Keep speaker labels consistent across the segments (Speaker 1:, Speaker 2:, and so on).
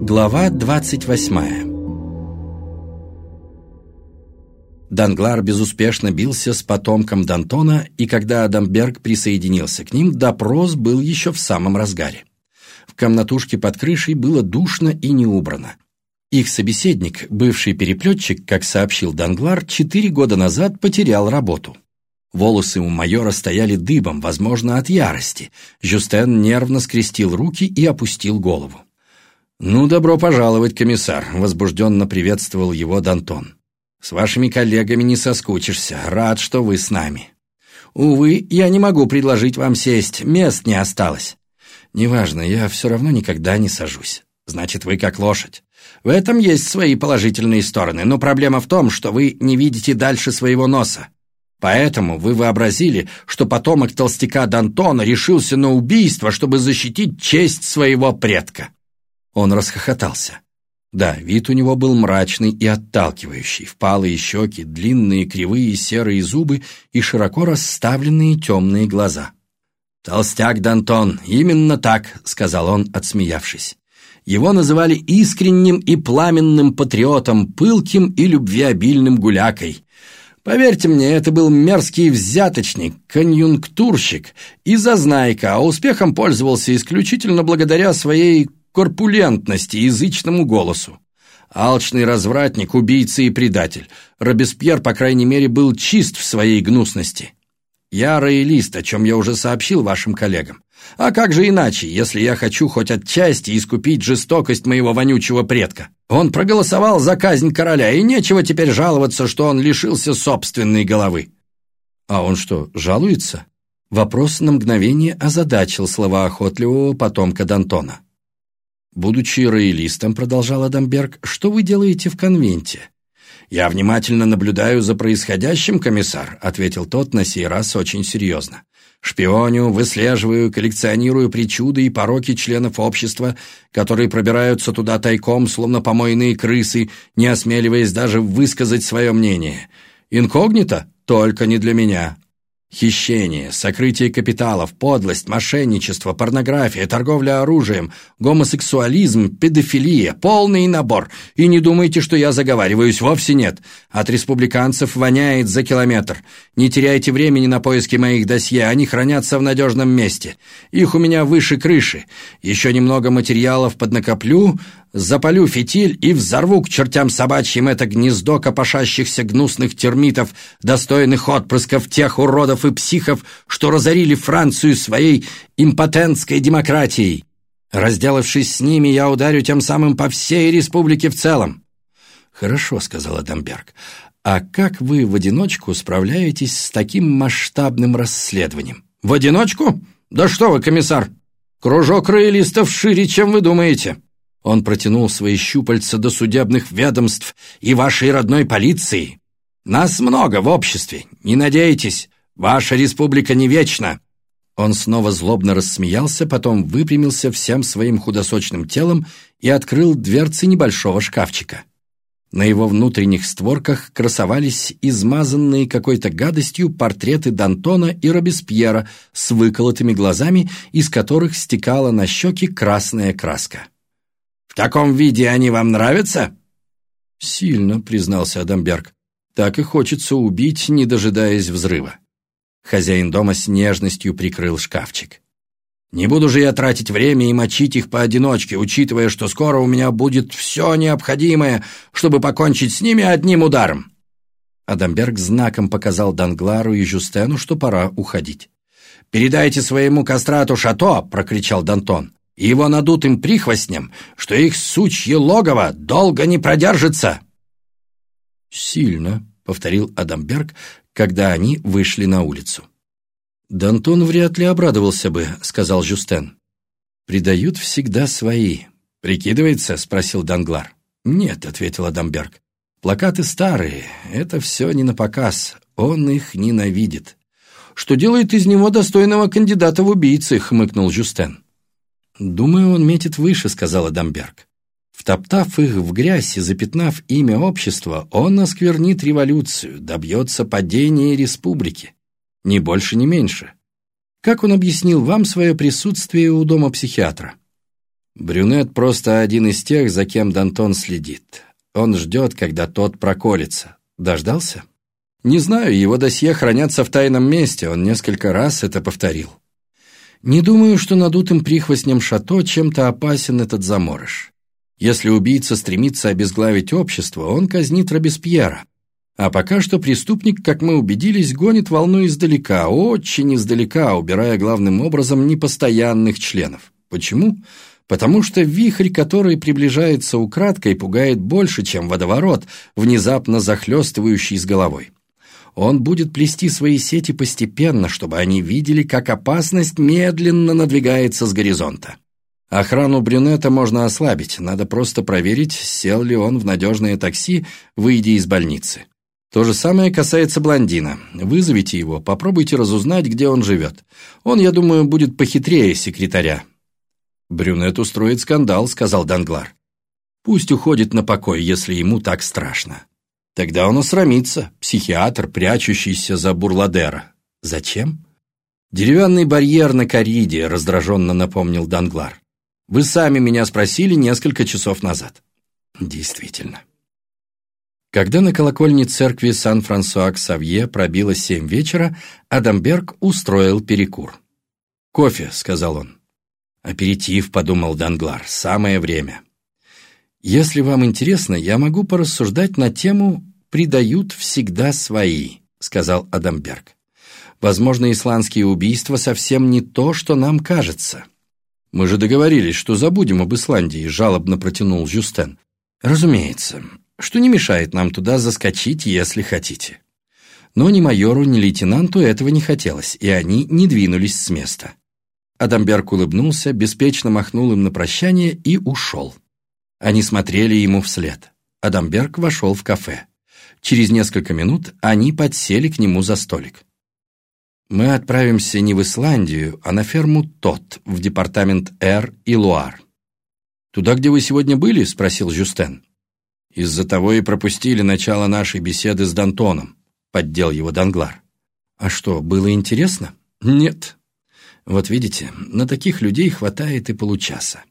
Speaker 1: Глава 28 Данглар безуспешно бился с потомком Д'Антона, и когда Адамберг присоединился к ним, допрос был еще в самом разгаре. В комнатушке под крышей было душно и не убрано. Их собеседник, бывший переплетчик, как сообщил Данглар, четыре года назад потерял работу. Волосы у майора стояли дыбом, возможно, от ярости. Жюстен нервно скрестил руки и опустил голову. «Ну, добро пожаловать, комиссар», — возбужденно приветствовал его Д'Антон. «С вашими коллегами не соскучишься. Рад, что вы с нами. Увы, я не могу предложить вам сесть, мест не осталось». «Неважно, я все равно никогда не сажусь. Значит, вы как лошадь. В этом есть свои положительные стороны, но проблема в том, что вы не видите дальше своего носа. Поэтому вы вообразили, что потомок толстяка Д'Антона решился на убийство, чтобы защитить честь своего предка». Он расхохотался. Да, вид у него был мрачный и отталкивающий, впалые щеки, длинные кривые серые зубы и широко расставленные темные глаза. «Толстяк Д'Антон, именно так», — сказал он, отсмеявшись. Его называли искренним и пламенным патриотом, пылким и любвеобильным гулякой. Поверьте мне, это был мерзкий взяточник, конъюнктурщик и зазнайка, а успехом пользовался исключительно благодаря своей корпулентности, язычному голосу. Алчный развратник, убийца и предатель. Робеспьер, по крайней мере, был чист в своей гнусности. Я роялист, о чем я уже сообщил вашим коллегам. А как же иначе, если я хочу хоть отчасти искупить жестокость моего вонючего предка? Он проголосовал за казнь короля, и нечего теперь жаловаться, что он лишился собственной головы. А он что, жалуется? Вопрос на мгновение озадачил слова охотливого потомка Д'Антона. «Будучи роялистом, — продолжал Адамберг, — что вы делаете в конвенте?» «Я внимательно наблюдаю за происходящим, комиссар», — ответил тот на сей раз очень серьезно. «Шпионю, выслеживаю, коллекционирую причуды и пороки членов общества, которые пробираются туда тайком, словно помойные крысы, не осмеливаясь даже высказать свое мнение. Инкогнито? Только не для меня. Хищение, сокрытие капиталов, подлость, мошенничество, порнография, торговля оружием, гомосексуализм, педофилия, полный набор. И не думайте, что я заговариваюсь, вовсе нет. От республиканцев воняет за километр. Не теряйте времени на поиски моих досье, они хранятся в надежном месте. Их у меня выше крыши. Еще немного материалов поднакоплю, запалю фитиль и взорву к чертям собачьим это гнездо копошащихся гнусных термитов, достойных отпрысков тех уродов и психов, что разорили Францию своей импотентской демократией. Разделавшись с ними, я ударю тем самым по всей республике в целом. «Хорошо», — сказал Адамберг. «А как вы в одиночку справляетесь с таким масштабным расследованием?» «В одиночку? Да что вы, комиссар! Кружок роялистов шире, чем вы думаете!» Он протянул свои щупальца до судебных ведомств и вашей родной полиции. Нас много в обществе, не надейтесь, ваша республика не вечна». Он снова злобно рассмеялся, потом выпрямился всем своим худосочным телом и открыл дверцы небольшого шкафчика. На его внутренних створках красовались измазанные какой-то гадостью портреты Д'Антона и Робеспьера с выколотыми глазами, из которых стекала на щеки красная краска таком виде они вам нравятся?» «Сильно», — признался Адамберг. «Так и хочется убить, не дожидаясь взрыва». Хозяин дома с нежностью прикрыл шкафчик. «Не буду же я тратить время и мочить их поодиночке, учитывая, что скоро у меня будет все необходимое, чтобы покончить с ними одним ударом». Адамберг знаком показал Данглару и Жюстену, что пора уходить. «Передайте своему кастрату Шато!» — прокричал Дантон и его надутым прихвостням, что их сучье логово долго не продержится. «Сильно», — повторил Адамберг, когда они вышли на улицу. «Д'Антон вряд ли обрадовался бы», — сказал Жюстен. «Предают всегда свои». «Прикидывается?» — спросил Данглар. «Нет», — ответил Адамберг. «Плакаты старые, это все не на показ, он их ненавидит». «Что делает из него достойного кандидата в убийцы?» — хмыкнул Жюстен. «Думаю, он метит выше», — сказал Адамберг. Втоптав их в грязь и запятнав имя общества, он осквернит революцию, добьется падения республики. Ни больше, ни меньше. Как он объяснил вам свое присутствие у дома психиатра? Брюнет просто один из тех, за кем Дантон следит. Он ждет, когда тот проколется. Дождался? Не знаю, его досье хранятся в тайном месте, он несколько раз это повторил. Не думаю, что надутым прихвостнем шато чем-то опасен этот заморыш. Если убийца стремится обезглавить общество, он казнит Робеспьера. А пока что преступник, как мы убедились, гонит волну издалека, очень издалека, убирая главным образом непостоянных членов. Почему? Потому что вихрь, который приближается украдкой, пугает больше, чем водоворот, внезапно захлестывающий с головой. Он будет плести свои сети постепенно, чтобы они видели, как опасность медленно надвигается с горизонта. Охрану брюнета можно ослабить, надо просто проверить, сел ли он в надежное такси, выйдя из больницы. То же самое касается блондина. Вызовите его, попробуйте разузнать, где он живет. Он, я думаю, будет похитрее секретаря. «Брюнет устроит скандал», — сказал Данглар. «Пусть уходит на покой, если ему так страшно». Тогда он осрамится, психиатр, прячущийся за бурладера. Зачем? Деревянный барьер на кориде, раздраженно напомнил Данглар. Вы сами меня спросили несколько часов назад. Действительно. Когда на колокольне церкви Сан-Франсуа-Ксавье пробило семь вечера, Адамберг устроил перекур. «Кофе», — сказал он. «Аперитив», — подумал Данглар, — «самое время». Если вам интересно, я могу порассуждать на тему «Предают всегда свои», — сказал Адамберг. Возможно, исландские убийства совсем не то, что нам кажется. Мы же договорились, что забудем об Исландии, жалобно протянул Жюстен. Разумеется, что не мешает нам туда заскочить, если хотите. Но ни майору, ни лейтенанту этого не хотелось, и они не двинулись с места. Адамберг улыбнулся, беспечно махнул им на прощание и ушел. Они смотрели ему вслед. Адамберг вошел в кафе. Через несколько минут они подсели к нему за столик. «Мы отправимся не в Исландию, а на ферму Тот, в департамент Эр и Луар». «Туда, где вы сегодня были?» – спросил Жюстен. «Из-за того и пропустили начало нашей беседы с Дантоном», – поддел его Данглар. «А что, было интересно?» «Нет». «Вот видите, на таких людей хватает и получаса.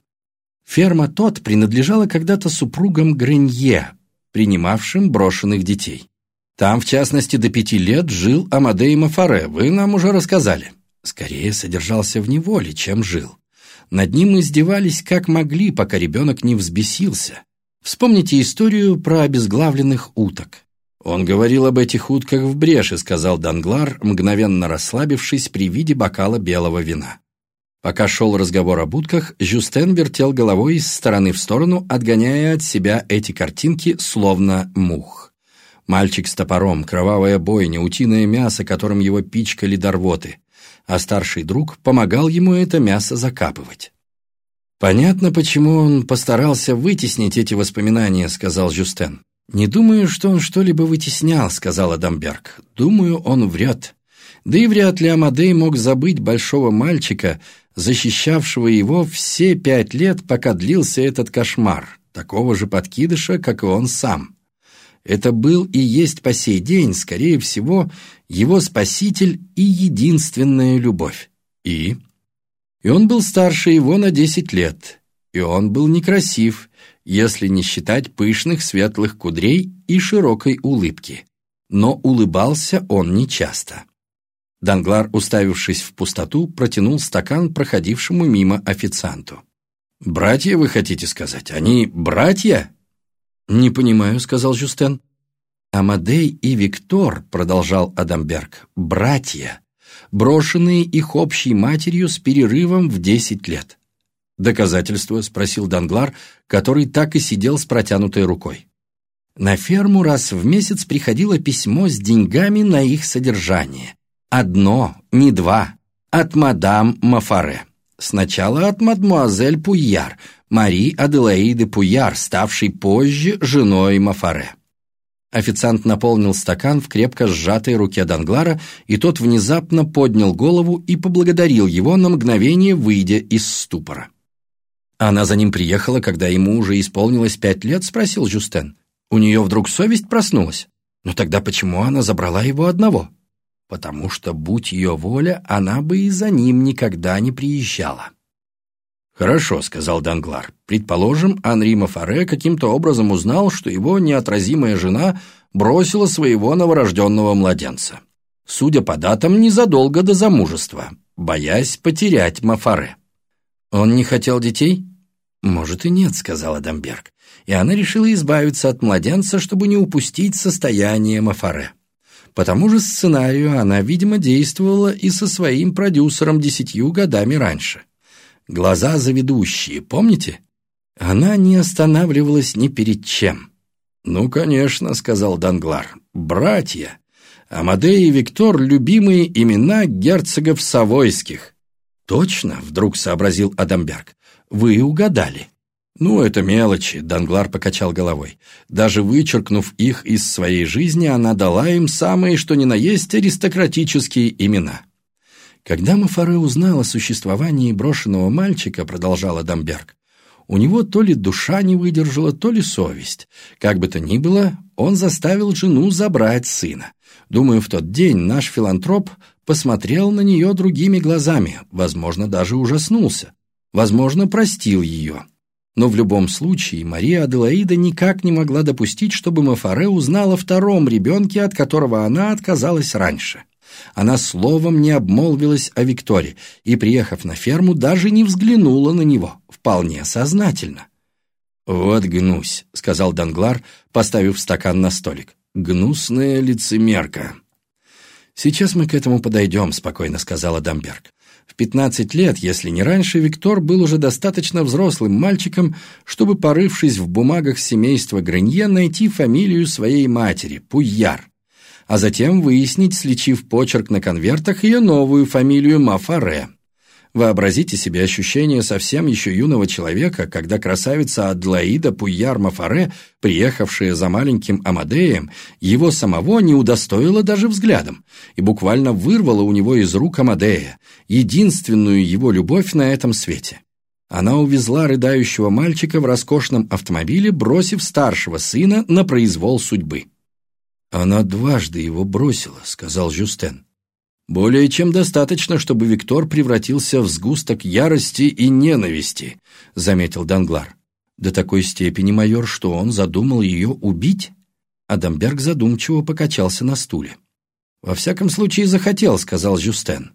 Speaker 1: Ферма тот принадлежала когда-то супругам Гренье, принимавшим брошенных детей. Там, в частности, до пяти лет жил Амадей Мафаре, вы нам уже рассказали. Скорее содержался в неволе, чем жил. Над ним издевались как могли, пока ребенок не взбесился. Вспомните историю про обезглавленных уток. Он говорил об этих утках в бреше, сказал Данглар, мгновенно расслабившись при виде бокала белого вина. Пока шел разговор о будках, Жюстен вертел головой из стороны в сторону, отгоняя от себя эти картинки, словно мух. Мальчик с топором, кровавая бойня, утиное мясо, которым его пичкали дорвоты. А старший друг помогал ему это мясо закапывать. «Понятно, почему он постарался вытеснить эти воспоминания», — сказал Жюстен. «Не думаю, что он что-либо вытеснял», — сказал Адамберг. «Думаю, он врет. Да и вряд ли Амадей мог забыть большого мальчика, защищавшего его все пять лет, пока длился этот кошмар, такого же подкидыша, как и он сам. Это был и есть по сей день, скорее всего, его спаситель и единственная любовь. И? И он был старше его на десять лет, и он был некрасив, если не считать пышных светлых кудрей и широкой улыбки. Но улыбался он нечасто. Данглар, уставившись в пустоту, протянул стакан проходившему мимо официанту. «Братья, вы хотите сказать? Они братья?» «Не понимаю», — сказал Жюстен. «Амадей и Виктор», — продолжал Адамберг, — «братья, брошенные их общей матерью с перерывом в десять лет». «Доказательство?» — спросил Данглар, который так и сидел с протянутой рукой. На ферму раз в месяц приходило письмо с деньгами на их содержание. Одно, не два. От мадам Мафаре. Сначала от мадмуазель Пуяр, Мари Аделаиды Пуяр, ставшей позже женой Мафаре. Официант наполнил стакан в крепко сжатой руке Данглара, и тот внезапно поднял голову и поблагодарил его на мгновение, выйдя из ступора. «Она за ним приехала, когда ему уже исполнилось пять лет?» — спросил Жюстен. «У нее вдруг совесть проснулась? Но тогда почему она забрала его одного?» Потому что, будь ее воля, она бы и за ним никогда не приезжала. «Хорошо», — сказал Данглар. «Предположим, Анри Мафаре каким-то образом узнал, что его неотразимая жена бросила своего новорожденного младенца. Судя по датам, незадолго до замужества, боясь потерять Мафаре». «Он не хотел детей?» «Может и нет», — сказала Дамберг. И она решила избавиться от младенца, чтобы не упустить состояние Мафаре. По тому же сценарию она, видимо, действовала и со своим продюсером десятью годами раньше. Глаза заведущие, помните? Она не останавливалась ни перед чем. «Ну, конечно», — сказал Данглар, — «братья. Амадей и Виктор — любимые имена герцогов Савойских». «Точно», — вдруг сообразил Адамберг, — «вы угадали». «Ну, это мелочи», — Данглар покачал головой. «Даже вычеркнув их из своей жизни, она дала им самые, что ни на есть, аристократические имена». Когда Мафаре узнал о существовании брошенного мальчика, продолжала Дамберг, у него то ли душа не выдержала, то ли совесть. Как бы то ни было, он заставил жену забрать сына. Думаю, в тот день наш филантроп посмотрел на нее другими глазами, возможно, даже ужаснулся, возможно, простил ее. Но в любом случае Мария Аделаида никак не могла допустить, чтобы Мафаре узнала о втором ребенке, от которого она отказалась раньше. Она словом не обмолвилась о Викторе и, приехав на ферму, даже не взглянула на него, вполне сознательно. «Вот гнусь», — сказал Данглар, поставив стакан на столик. «Гнусная лицемерка». «Сейчас мы к этому подойдем», — спокойно сказала Дамберг. В 15 лет, если не раньше, Виктор был уже достаточно взрослым мальчиком, чтобы, порывшись в бумагах семейства Гренье, найти фамилию своей матери – Пуяр, а затем выяснить, сличив почерк на конвертах, ее новую фамилию Мафаре. Вообразите себе ощущение совсем еще юного человека, когда красавица Адлаида Пуяр Мафаре, приехавшая за маленьким Амадеем, его самого не удостоила даже взглядом и буквально вырвала у него из рук Амадея, единственную его любовь на этом свете. Она увезла рыдающего мальчика в роскошном автомобиле, бросив старшего сына на произвол судьбы. «Она дважды его бросила», — сказал Жюстен. Более чем достаточно, чтобы Виктор превратился в сгусток ярости и ненависти, заметил Данглар. До такой степени, майор, что он задумал ее убить? Адамберг задумчиво покачался на стуле. «Во всяком случае, захотел», — сказал Жюстен.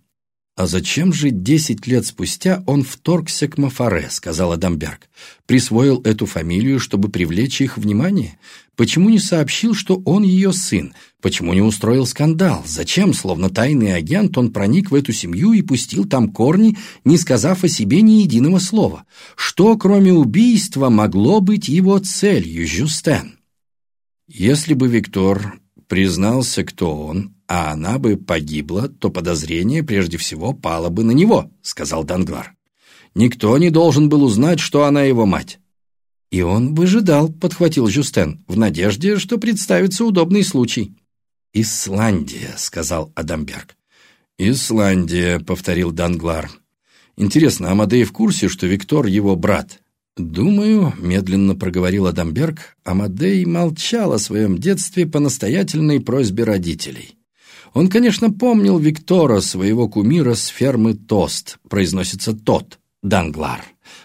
Speaker 1: «А зачем же десять лет спустя он вторгся к Мафаре?» — сказал Адамберг. «Присвоил эту фамилию, чтобы привлечь их внимание? Почему не сообщил, что он ее сын? Почему не устроил скандал? Зачем, словно тайный агент, он проник в эту семью и пустил там корни, не сказав о себе ни единого слова? Что, кроме убийства, могло быть его целью, Жюстен? Если бы Виктор признался, кто он, а она бы погибла, то подозрение прежде всего пало бы на него, сказал Данглар. Никто не должен был узнать, что она его мать. «И он выжидал», — подхватил Жюстен, в надежде, что представится удобный случай. «Исландия», — сказал Адамберг. «Исландия», — повторил Данглар. «Интересно, Амадей в курсе, что Виктор его брат?» «Думаю», — медленно проговорил Адамберг, Амадей молчал о своем детстве по настоятельной просьбе родителей. Он, конечно, помнил Виктора, своего кумира с фермы Тост, произносится тот, Данглар,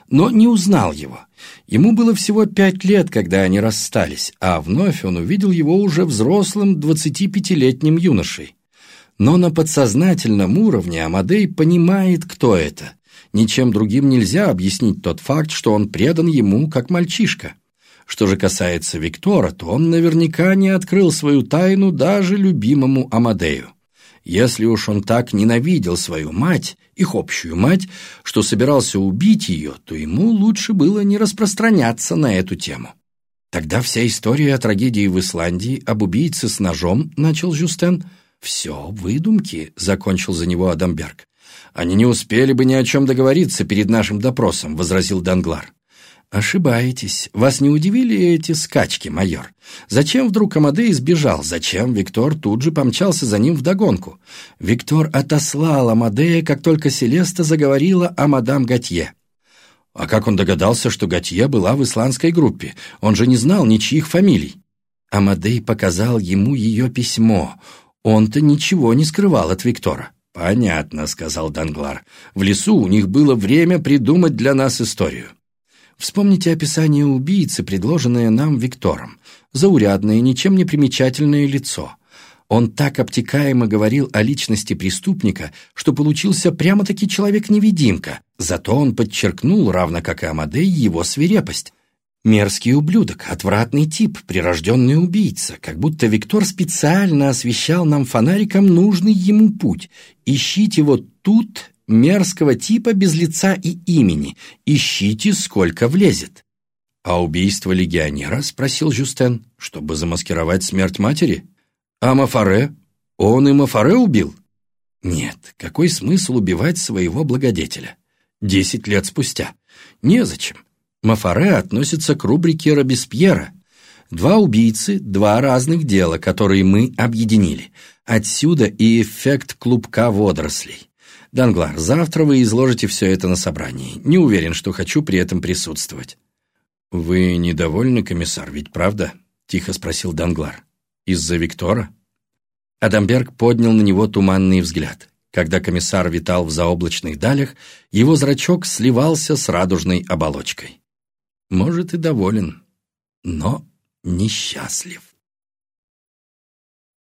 Speaker 1: но не узнал его. Ему было всего пять лет, когда они расстались, а вновь он увидел его уже взрослым 25-летним юношей. Но на подсознательном уровне Амадей понимает, кто это. Ничем другим нельзя объяснить тот факт, что он предан ему как мальчишка. Что же касается Виктора, то он наверняка не открыл свою тайну даже любимому Амадею. Если уж он так ненавидел свою мать, их общую мать, что собирался убить ее, то ему лучше было не распространяться на эту тему. Тогда вся история о трагедии в Исландии, об убийце с ножом, начал Жюстен. «Все выдумки», — закончил за него Адамберг. «Они не успели бы ни о чем договориться перед нашим допросом», — возразил Данглар. «Ошибаетесь. Вас не удивили эти скачки, майор? Зачем вдруг Амадей сбежал? Зачем Виктор тут же помчался за ним вдогонку? Виктор отослал Амадея, как только Селеста заговорила о мадам Готье. А как он догадался, что Готье была в исландской группе? Он же не знал ничьих фамилий. Амадей показал ему ее письмо. Он-то ничего не скрывал от Виктора. «Понятно», — сказал Данглар. «В лесу у них было время придумать для нас историю». Вспомните описание убийцы, предложенное нам Виктором. Заурядное, ничем не примечательное лицо. Он так обтекаемо говорил о личности преступника, что получился прямо-таки человек-невидимка. Зато он подчеркнул, равно как и Амадей, его свирепость. Мерзкий ублюдок, отвратный тип, прирожденный убийца, как будто Виктор специально освещал нам фонариком нужный ему путь. Ищите вот тут мерзкого типа без лица и имени. Ищите, сколько влезет. «А убийство легионера?» — спросил Жюстен. «Чтобы замаскировать смерть матери? А Мафаре? Он и Мафаре убил?» «Нет, какой смысл убивать своего благодетеля? Десять лет спустя. Незачем. Мафаре относится к рубрике Робеспьера. Два убийцы, два разных дела, которые мы объединили. Отсюда и эффект клубка водорослей. Данглар, завтра вы изложите все это на собрании. Не уверен, что хочу при этом присутствовать. Вы недовольны, комиссар, ведь правда? Тихо спросил Данглар. Из-за Виктора? Адамберг поднял на него туманный взгляд. Когда комиссар витал в заоблачных далях, его зрачок сливался с радужной оболочкой. Может, и доволен, но несчастлив.